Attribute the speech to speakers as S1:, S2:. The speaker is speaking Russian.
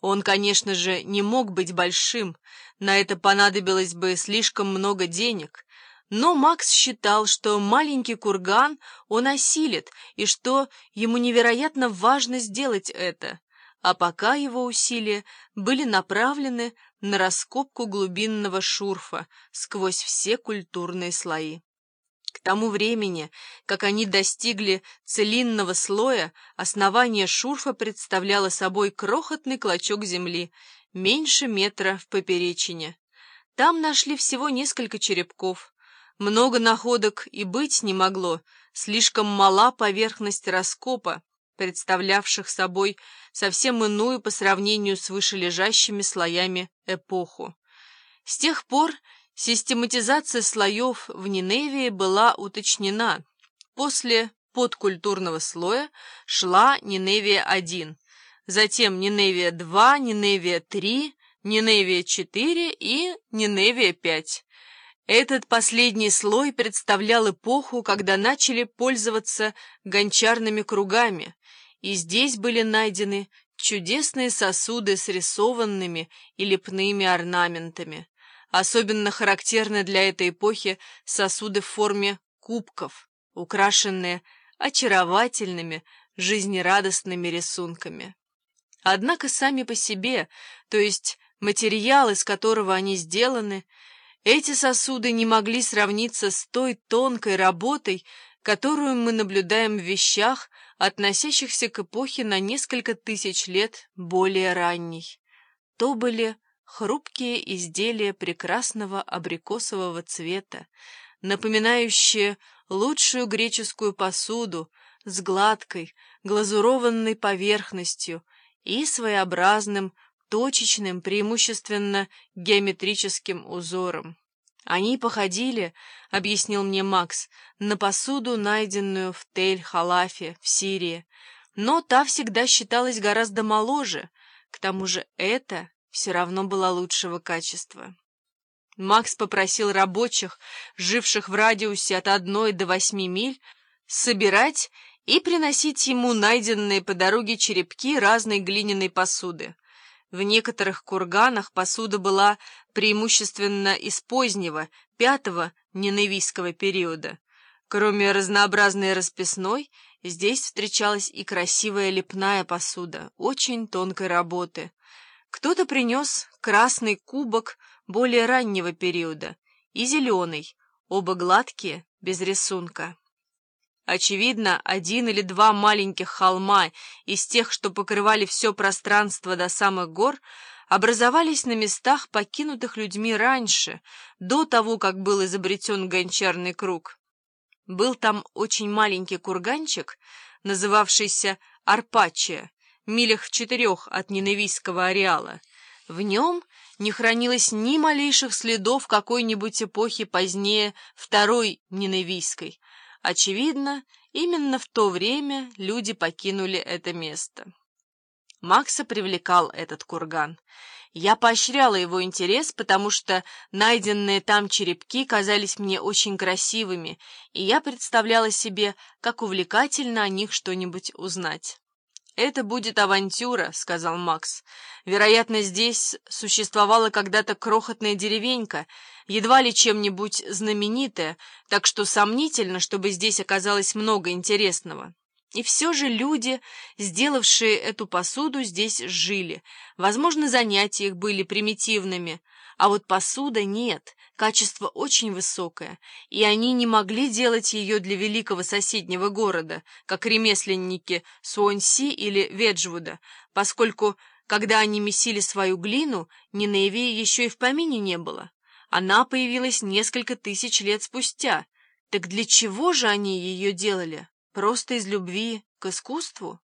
S1: Он, конечно же, не мог быть большим, на это понадобилось бы слишком много денег, но Макс считал, что маленький курган он осилит, и что ему невероятно важно сделать это, а пока его усилия были направлены на раскопку глубинного шурфа сквозь все культурные слои. Тому времени, как они достигли целинного слоя, основание шурфа представляло собой крохотный клочок земли, меньше метра в поперечине. Там нашли всего несколько черепков. Много находок и быть не могло, слишком мала поверхность раскопа, представлявших собой совсем иную по сравнению с вышележащими слоями эпоху. С тех пор Систематизация слоев в Ниневии была уточнена. После подкультурного слоя шла Ниневия-1, затем Ниневия-2, Ниневия-3, Ниневия-4 и Ниневия-5. Этот последний слой представлял эпоху, когда начали пользоваться гончарными кругами, и здесь были найдены чудесные сосуды с рисованными и лепными орнаментами. Особенно характерны для этой эпохи сосуды в форме кубков, украшенные очаровательными, жизнерадостными рисунками. Однако сами по себе, то есть материал, из которого они сделаны, эти сосуды не могли сравниться с той тонкой работой, которую мы наблюдаем в вещах, относящихся к эпохе на несколько тысяч лет более ранней. То были хрупкие изделия прекрасного абрикосового цвета, напоминающие лучшую греческую посуду с гладкой, глазурованной поверхностью и своеобразным, точечным, преимущественно геометрическим узором. Они походили, — объяснил мне Макс, — на посуду, найденную в Тель-Халафе в Сирии, но та всегда считалась гораздо моложе, к тому же это все равно была лучшего качества. Макс попросил рабочих, живших в радиусе от одной до восьми миль, собирать и приносить ему найденные по дороге черепки разной глиняной посуды. В некоторых курганах посуда была преимущественно из позднего, пятого ненавийского периода. Кроме разнообразной расписной, здесь встречалась и красивая лепная посуда, очень тонкой работы. Кто-то принес красный кубок более раннего периода и зеленый, оба гладкие, без рисунка. Очевидно, один или два маленьких холма из тех, что покрывали все пространство до самых гор, образовались на местах, покинутых людьми раньше, до того, как был изобретен гончарный круг. Был там очень маленький курганчик, называвшийся Арпачия, милях в четырех от Ниневийского ареала. В нем не хранилось ни малейших следов какой-нибудь эпохи позднее Второй Ниневийской. Очевидно, именно в то время люди покинули это место. Макса привлекал этот курган. Я поощряла его интерес, потому что найденные там черепки казались мне очень красивыми, и я представляла себе, как увлекательно о них что-нибудь узнать. «Это будет авантюра», — сказал Макс. «Вероятно, здесь существовала когда-то крохотная деревенька, едва ли чем-нибудь знаменитая, так что сомнительно, чтобы здесь оказалось много интересного. И все же люди, сделавшие эту посуду, здесь жили. Возможно, занятия их были примитивными, а вот посуда нет, качество очень высокое, и они не могли делать ее для великого соседнего города, как ремесленники Суонси или Веджвуда, поскольку, когда они месили свою глину, Ниневии еще и в помине не было. Она появилась несколько тысяч лет спустя. Так для чего же они ее делали? Просто из любви к искусству?